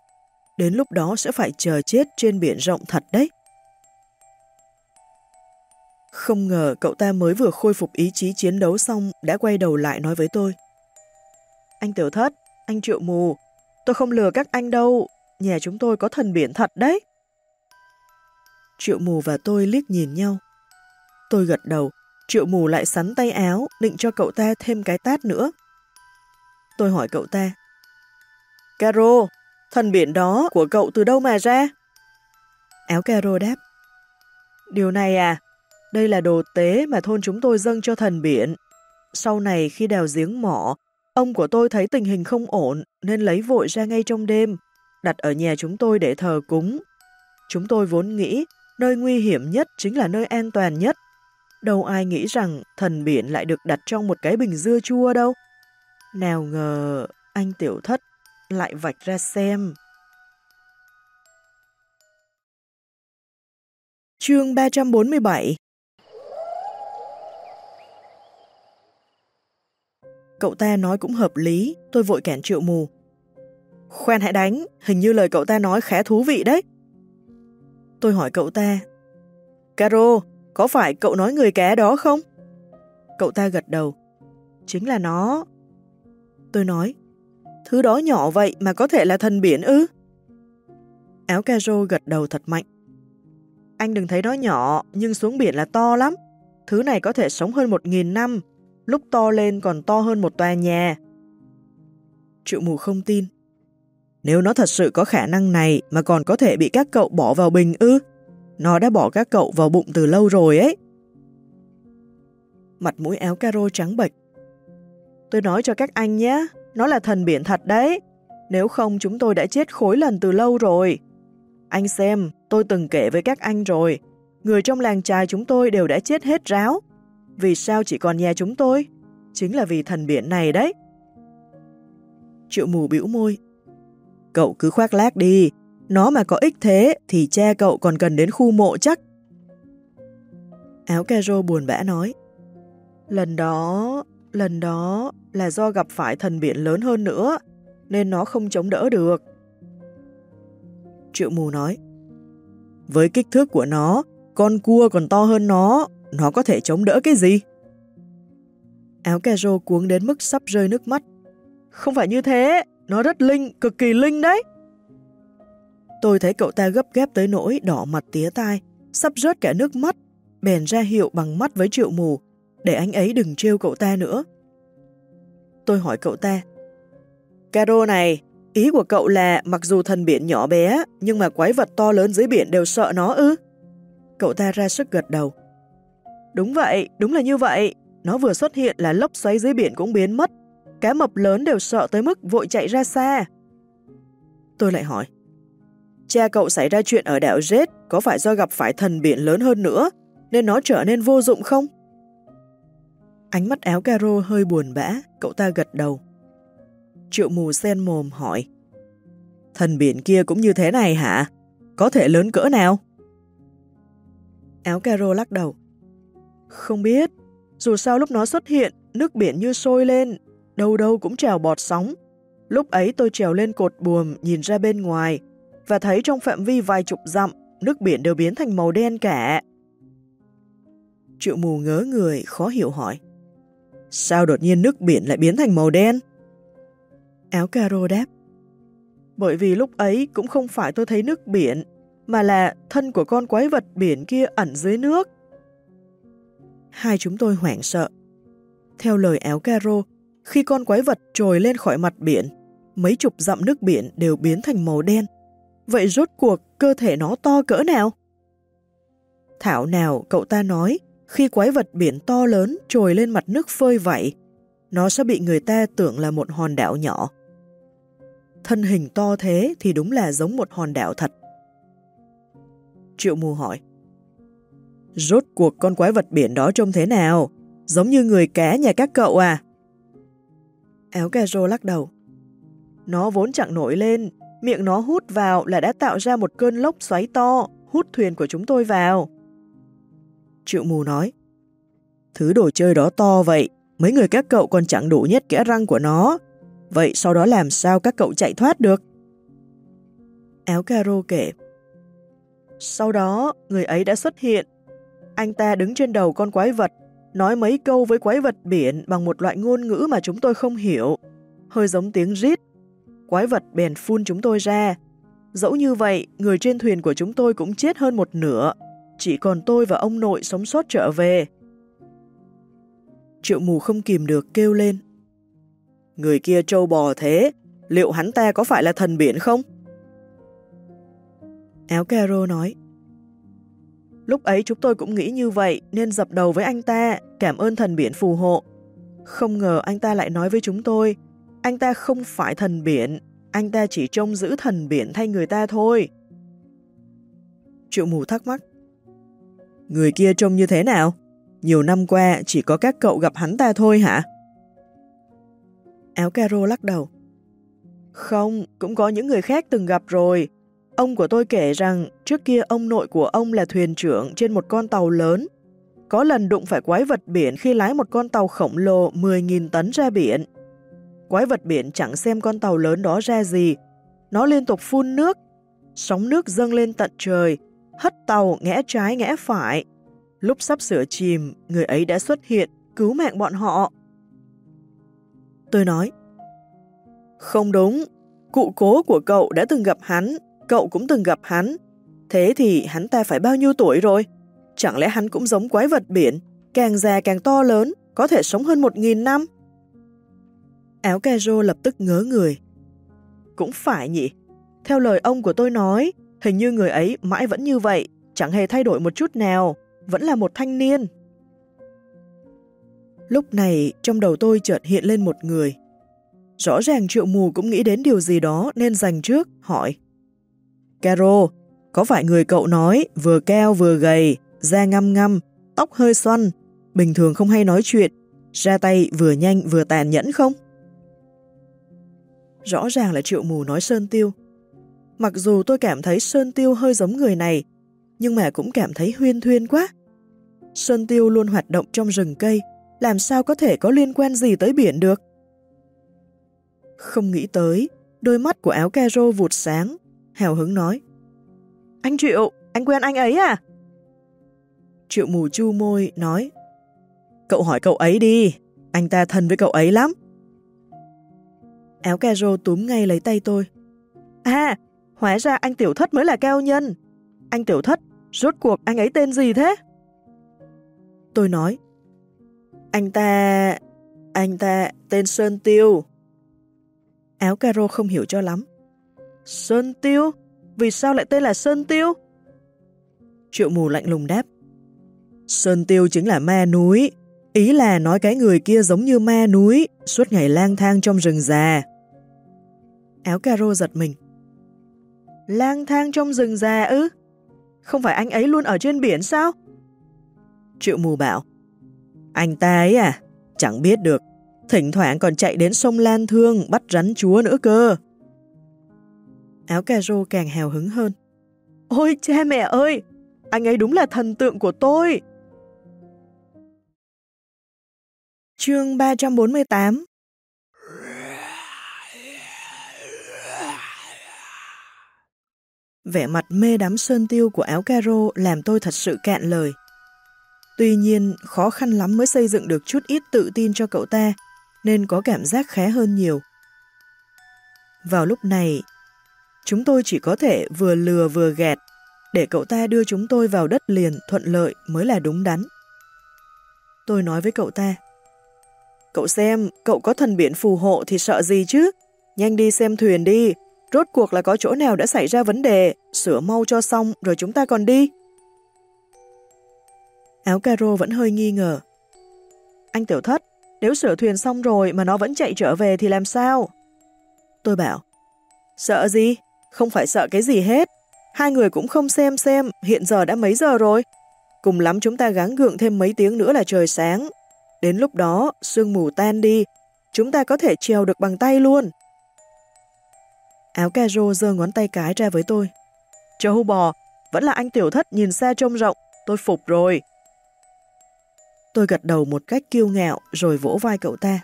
Đến lúc đó sẽ phải chờ chết trên biển rộng thật đấy. Không ngờ cậu ta mới vừa khôi phục ý chí chiến đấu xong đã quay đầu lại nói với tôi. Anh Tiểu Thất, anh Triệu Mù, tôi không lừa các anh đâu, nhà chúng tôi có thần biển thật đấy. Triệu Mù và tôi liếc nhìn nhau. Tôi gật đầu, Triệu Mù lại sắn tay áo, định cho cậu ta thêm cái tát nữa. Tôi hỏi cậu ta. Caro, thần biển đó của cậu từ đâu mà ra? Áo Caro đáp. Điều này à, đây là đồ tế mà thôn chúng tôi dâng cho thần biển. Sau này khi đào giếng mỏ, ông của tôi thấy tình hình không ổn nên lấy vội ra ngay trong đêm, đặt ở nhà chúng tôi để thờ cúng. Chúng tôi vốn nghĩ nơi nguy hiểm nhất chính là nơi an toàn nhất. Đâu ai nghĩ rằng thần biển lại được đặt trong một cái bình dưa chua đâu. Nào ngờ anh tiểu thất lại vạch ra xem. Chương 347 Cậu ta nói cũng hợp lý, tôi vội cản triệu mù. Khoan hãy đánh, hình như lời cậu ta nói khá thú vị đấy. Tôi hỏi cậu ta, Caro, có phải cậu nói người cá đó không? Cậu ta gật đầu, chính là nó. Tôi nói, thứ đó nhỏ vậy mà có thể là thần biển ư? Áo caro gật đầu thật mạnh. Anh đừng thấy nó nhỏ, nhưng xuống biển là to lắm. Thứ này có thể sống hơn một nghìn năm, lúc to lên còn to hơn một tòa nhà. Triệu mù không tin. Nếu nó thật sự có khả năng này mà còn có thể bị các cậu bỏ vào bình ư? Nó đã bỏ các cậu vào bụng từ lâu rồi ấy. Mặt mũi áo caro trắng bệch. Tôi nói cho các anh nhé, nó là thần biển thật đấy. Nếu không chúng tôi đã chết khối lần từ lâu rồi. Anh xem, tôi từng kể với các anh rồi. Người trong làng trài chúng tôi đều đã chết hết ráo. Vì sao chỉ còn nhà chúng tôi? Chính là vì thần biển này đấy. Triệu mù bĩu môi. Cậu cứ khoác lác đi, nó mà có ích thế thì cha cậu còn cần đến khu mộ chắc. Áo caro buồn bã nói. Lần đó, lần đó là do gặp phải thần biển lớn hơn nữa, nên nó không chống đỡ được. Triệu mù nói. Với kích thước của nó, con cua còn to hơn nó, nó có thể chống đỡ cái gì? Áo caro cuống đến mức sắp rơi nước mắt. Không phải như thế, nó rất linh, cực kỳ linh đấy. Tôi thấy cậu ta gấp gáp tới nỗi đỏ mặt tía tai, sắp rớt cả nước mắt, bèn ra hiệu bằng mắt với triệu mù, để anh ấy đừng trêu cậu ta nữa. Tôi hỏi cậu ta, Caro này, ý của cậu là mặc dù thần biển nhỏ bé, nhưng mà quái vật to lớn dưới biển đều sợ nó ư? Cậu ta ra sức gật đầu. Đúng vậy, đúng là như vậy. Nó vừa xuất hiện là lốc xoáy dưới biển cũng biến mất. Cá mập lớn đều sợ tới mức vội chạy ra xa. Tôi lại hỏi. Cha cậu xảy ra chuyện ở đảo Jet có phải do gặp phải thần biển lớn hơn nữa nên nó trở nên vô dụng không? Ánh mắt áo caro hơi buồn bã, cậu ta gật đầu. Triệu mù sen mồm hỏi. Thần biển kia cũng như thế này hả? Có thể lớn cỡ nào? Áo caro lắc đầu. Không biết, dù sao lúc nó xuất hiện, nước biển như sôi lên, đâu đâu cũng trèo bọt sóng. Lúc ấy tôi trèo lên cột buồm nhìn ra bên ngoài và thấy trong phạm vi vài chục dặm, nước biển đều biến thành màu đen cả. Triệu mù ngớ người, khó hiểu hỏi. Sao đột nhiên nước biển lại biến thành màu đen? Áo caro đáp. Bởi vì lúc ấy cũng không phải tôi thấy nước biển, mà là thân của con quái vật biển kia ẩn dưới nước. Hai chúng tôi hoảng sợ. Theo lời áo caro, khi con quái vật trồi lên khỏi mặt biển, mấy chục dặm nước biển đều biến thành màu đen. Vậy rốt cuộc cơ thể nó to cỡ nào? Thảo nào cậu ta nói, khi quái vật biển to lớn trồi lên mặt nước phơi vậy, nó sẽ bị người ta tưởng là một hòn đảo nhỏ. Thân hình to thế thì đúng là giống một hòn đảo thật. Triệu mù hỏi. Rốt cuộc con quái vật biển đó trông thế nào? Giống như người cá nhà các cậu à? Áo cà rô lắc đầu. Nó vốn chẳng nổi lên, miệng nó hút vào là đã tạo ra một cơn lốc xoáy to, hút thuyền của chúng tôi vào. Triệu mù nói, Thứ đồ chơi đó to vậy, mấy người các cậu còn chẳng đủ nhất kẽ răng của nó. Vậy sau đó làm sao các cậu chạy thoát được? Áo caro kể, Sau đó, người ấy đã xuất hiện. Anh ta đứng trên đầu con quái vật, nói mấy câu với quái vật biển bằng một loại ngôn ngữ mà chúng tôi không hiểu, hơi giống tiếng rít. Quái vật bèn phun chúng tôi ra. Dẫu như vậy, người trên thuyền của chúng tôi cũng chết hơn một nửa, chỉ còn tôi và ông nội sống sót trở về. Triệu mù không kìm được kêu lên. Người kia trâu bò thế, liệu hắn ta có phải là thần biển không? Áo caro nói. Lúc ấy chúng tôi cũng nghĩ như vậy nên dập đầu với anh ta, cảm ơn thần biển phù hộ. Không ngờ anh ta lại nói với chúng tôi, anh ta không phải thần biển, anh ta chỉ trông giữ thần biển thay người ta thôi. Triệu mù thắc mắc. Người kia trông như thế nào? Nhiều năm qua chỉ có các cậu gặp hắn ta thôi hả? Áo caro lắc đầu. Không, cũng có những người khác từng gặp rồi. Ông của tôi kể rằng trước kia ông nội của ông là thuyền trưởng trên một con tàu lớn. Có lần đụng phải quái vật biển khi lái một con tàu khổng lồ 10.000 tấn ra biển. Quái vật biển chẳng xem con tàu lớn đó ra gì. Nó liên tục phun nước. Sóng nước dâng lên tận trời, hất tàu ngẽ trái ngẽ phải. Lúc sắp sửa chìm, người ấy đã xuất hiện, cứu mạng bọn họ. Tôi nói, không đúng, cụ cố của cậu đã từng gặp hắn, cậu cũng từng gặp hắn. Thế thì hắn ta phải bao nhiêu tuổi rồi? Chẳng lẽ hắn cũng giống quái vật biển, càng già càng to lớn, có thể sống hơn một nghìn năm? Áo caro lập tức ngớ người. Cũng phải nhỉ, theo lời ông của tôi nói, hình như người ấy mãi vẫn như vậy, chẳng hề thay đổi một chút nào vẫn là một thanh niên. Lúc này trong đầu tôi chợt hiện lên một người. Rõ ràng triệu mù cũng nghĩ đến điều gì đó nên dành trước, hỏi. Caro, có phải người cậu nói vừa keo vừa gầy, da ngăm ngăm, tóc hơi xoăn, bình thường không hay nói chuyện, ra tay vừa nhanh vừa tàn nhẫn không? Rõ ràng là triệu mù nói Sơn Tiêu. Mặc dù tôi cảm thấy Sơn Tiêu hơi giống người này, nhưng mà cũng cảm thấy huyên thuyên quá. Sơn Tiêu luôn hoạt động trong rừng cây, làm sao có thể có liên quan gì tới biển được? Không nghĩ tới, đôi mắt của áo caro vụt sáng, hào hứng nói. Anh Triệu, anh quen anh ấy à? Triệu mù chu môi, nói. Cậu hỏi cậu ấy đi, anh ta thân với cậu ấy lắm. Áo caro túm ngay lấy tay tôi. À, hóa ra anh Tiểu Thất mới là cao nhân. Anh Tiểu Thất, rốt cuộc anh ấy tên gì thế? Tôi nói, anh ta... anh ta tên Sơn Tiêu. Áo caro không hiểu cho lắm. Sơn Tiêu? Vì sao lại tên là Sơn Tiêu? Triệu mù lạnh lùng đáp. Sơn Tiêu chính là ma núi. Ý là nói cái người kia giống như ma núi, suốt ngày lang thang trong rừng già. Áo caro giật mình. Lang thang trong rừng già ư? Không phải anh ấy luôn ở trên biển sao? Triệu mù bảo. Anh ta ấy à? Chẳng biết được. Thỉnh thoảng còn chạy đến sông Lan Thương bắt rắn chúa nữa cơ. Áo Caro càng hào hứng hơn. Ôi, cha mẹ ơi! Anh ấy đúng là thần tượng của tôi! Chương 348 Vẻ mặt mê đắm sơn tiêu của áo caro làm tôi thật sự cạn lời. Tuy nhiên, khó khăn lắm mới xây dựng được chút ít tự tin cho cậu ta, nên có cảm giác khá hơn nhiều. Vào lúc này, chúng tôi chỉ có thể vừa lừa vừa gạt, để cậu ta đưa chúng tôi vào đất liền thuận lợi mới là đúng đắn. Tôi nói với cậu ta, Cậu xem, cậu có thần biển phù hộ thì sợ gì chứ? Nhanh đi xem thuyền đi, rốt cuộc là có chỗ nào đã xảy ra vấn đề, sửa mau cho xong rồi chúng ta còn đi. Áo caro vẫn hơi nghi ngờ. Anh tiểu thất, nếu sửa thuyền xong rồi mà nó vẫn chạy trở về thì làm sao? Tôi bảo, sợ gì? Không phải sợ cái gì hết. Hai người cũng không xem xem hiện giờ đã mấy giờ rồi. Cùng lắm chúng ta gắng gượng thêm mấy tiếng nữa là trời sáng. Đến lúc đó, sương mù tan đi, chúng ta có thể trèo được bằng tay luôn. Áo cà rô giơ ngón tay cái ra với tôi. Châu bò, vẫn là anh tiểu thất nhìn xa trông rộng, tôi phục rồi. Tôi gật đầu một cách kiêu ngạo rồi vỗ vai cậu ta.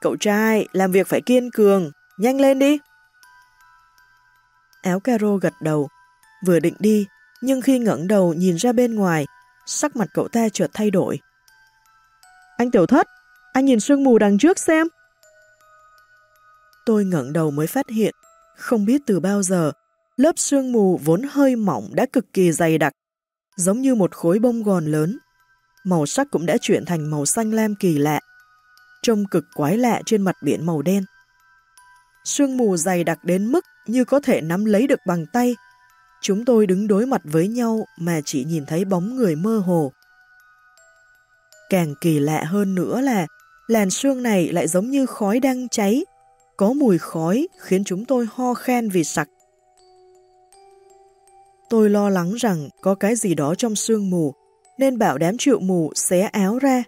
Cậu trai, làm việc phải kiên cường, nhanh lên đi. Áo caro gật đầu, vừa định đi, nhưng khi ngẩng đầu nhìn ra bên ngoài, sắc mặt cậu ta chợt thay đổi. Anh tiểu thất, anh nhìn sương mù đằng trước xem. Tôi ngẩng đầu mới phát hiện, không biết từ bao giờ, lớp sương mù vốn hơi mỏng đã cực kỳ dày đặc, giống như một khối bông gòn lớn. Màu sắc cũng đã chuyển thành màu xanh lam kỳ lạ, trông cực quái lạ trên mặt biển màu đen. Sương mù dày đặc đến mức như có thể nắm lấy được bằng tay. Chúng tôi đứng đối mặt với nhau mà chỉ nhìn thấy bóng người mơ hồ. Càng kỳ lạ hơn nữa là làn sương này lại giống như khói đang cháy, có mùi khói khiến chúng tôi ho khen vì sặc. Tôi lo lắng rằng có cái gì đó trong sương mù, nên bảo đám triệu mù xé áo ra,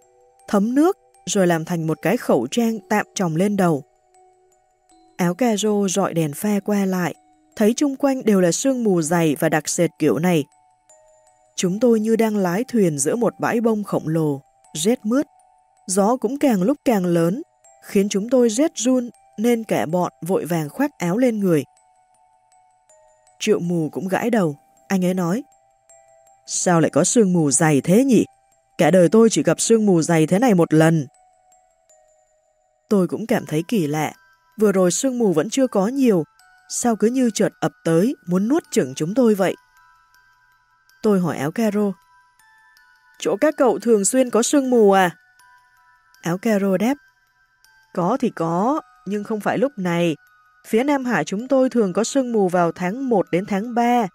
thấm nước rồi làm thành một cái khẩu trang tạm tròng lên đầu. Áo cà rô dọi đèn pha qua lại, thấy chung quanh đều là sương mù dày và đặc sệt kiểu này. Chúng tôi như đang lái thuyền giữa một bãi bông khổng lồ, rét mướt. Gió cũng càng lúc càng lớn, khiến chúng tôi rét run nên cả bọn vội vàng khoác áo lên người. Triệu mù cũng gãi đầu, anh ấy nói. Sao lại có sương mù dày thế nhỉ? Cả đời tôi chỉ gặp sương mù dày thế này một lần. Tôi cũng cảm thấy kỳ lạ, vừa rồi sương mù vẫn chưa có nhiều, sao cứ như chợt ập tới muốn nuốt chửng chúng tôi vậy? Tôi hỏi áo caro. Chỗ các cậu thường xuyên có sương mù à? Áo caro đáp. Có thì có, nhưng không phải lúc này. Phía Nam Hải chúng tôi thường có sương mù vào tháng 1 đến tháng 3.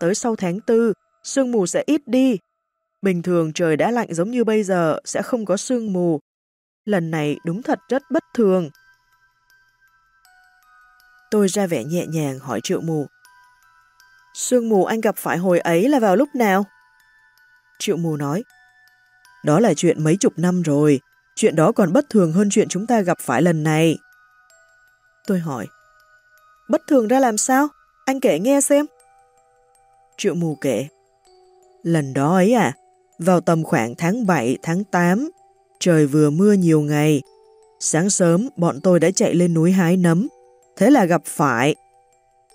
Tới sau tháng 4, sương mù sẽ ít đi. Bình thường trời đã lạnh giống như bây giờ sẽ không có sương mù. Lần này đúng thật rất bất thường. Tôi ra vẻ nhẹ nhàng hỏi triệu mù. Sương mù anh gặp phải hồi ấy là vào lúc nào? Triệu mù nói. Đó là chuyện mấy chục năm rồi. Chuyện đó còn bất thường hơn chuyện chúng ta gặp phải lần này. Tôi hỏi. Bất thường ra làm sao? Anh kể nghe xem. Triệu mù kể. Lần đó ấy à, vào tầm khoảng tháng 7, tháng 8, trời vừa mưa nhiều ngày. Sáng sớm, bọn tôi đã chạy lên núi hái nấm. Thế là gặp phải.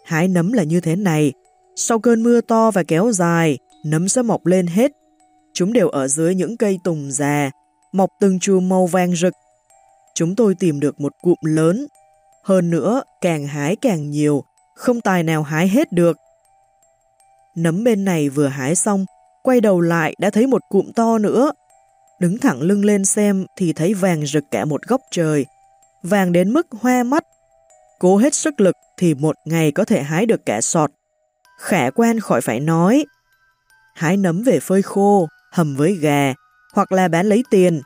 Hái nấm là như thế này. Sau cơn mưa to và kéo dài, nấm sẽ mọc lên hết. Chúng đều ở dưới những cây tùng già, mọc từng chùm màu vàng rực. Chúng tôi tìm được một cụm lớn. Hơn nữa, càng hái càng nhiều, không tài nào hái hết được. Nấm bên này vừa hái xong, quay đầu lại đã thấy một cụm to nữa. Đứng thẳng lưng lên xem thì thấy vàng rực cả một góc trời. Vàng đến mức hoa mắt. Cố hết sức lực thì một ngày có thể hái được cả sọt. Khả quan khỏi phải nói. Hái nấm về phơi khô, hầm với gà, hoặc là bán lấy tiền.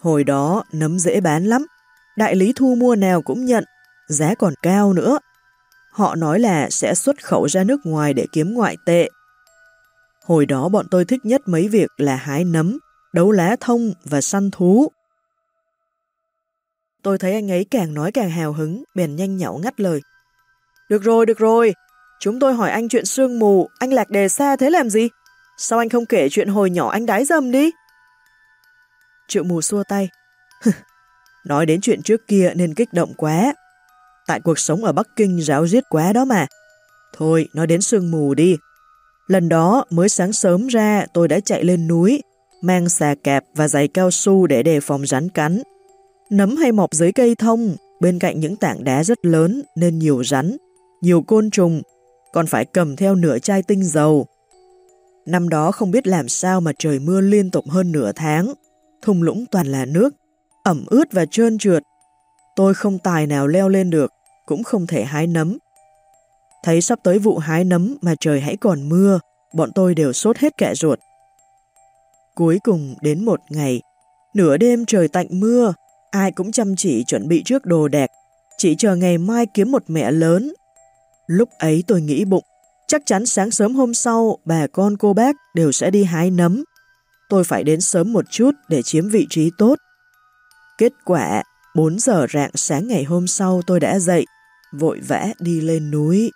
Hồi đó nấm dễ bán lắm, đại lý thu mua nào cũng nhận, giá còn cao nữa. Họ nói là sẽ xuất khẩu ra nước ngoài để kiếm ngoại tệ. Hồi đó bọn tôi thích nhất mấy việc là hái nấm, đấu lá thông và săn thú. Tôi thấy anh ấy càng nói càng hào hứng, bèn nhanh nhảu ngắt lời. Được rồi, được rồi, chúng tôi hỏi anh chuyện sương mù, anh lạc đề xa thế làm gì? Sao anh không kể chuyện hồi nhỏ anh đái dầm đi? Triệu mù xua tay. nói đến chuyện trước kia nên kích động quá. Tại cuộc sống ở Bắc Kinh ráo riết quá đó mà. Thôi, nói đến sương mù đi. Lần đó mới sáng sớm ra tôi đã chạy lên núi, mang xà kẹp và giày cao su để đề phòng rắn cắn. Nấm hay mọc dưới cây thông, bên cạnh những tảng đá rất lớn nên nhiều rắn, nhiều côn trùng, còn phải cầm theo nửa chai tinh dầu. Năm đó không biết làm sao mà trời mưa liên tục hơn nửa tháng, thung lũng toàn là nước, ẩm ướt và trơn trượt. Tôi không tài nào leo lên được, cũng không thể hái nấm, Thấy sắp tới vụ hái nấm mà trời hãy còn mưa, bọn tôi đều sốt hết kẹ ruột. Cuối cùng đến một ngày, nửa đêm trời tạnh mưa, ai cũng chăm chỉ chuẩn bị trước đồ đạc, chỉ chờ ngày mai kiếm một mẹ lớn. Lúc ấy tôi nghĩ bụng, chắc chắn sáng sớm hôm sau bà con cô bác đều sẽ đi hái nấm. Tôi phải đến sớm một chút để chiếm vị trí tốt. Kết quả, 4 giờ rạng sáng ngày hôm sau tôi đã dậy, vội vã đi lên núi.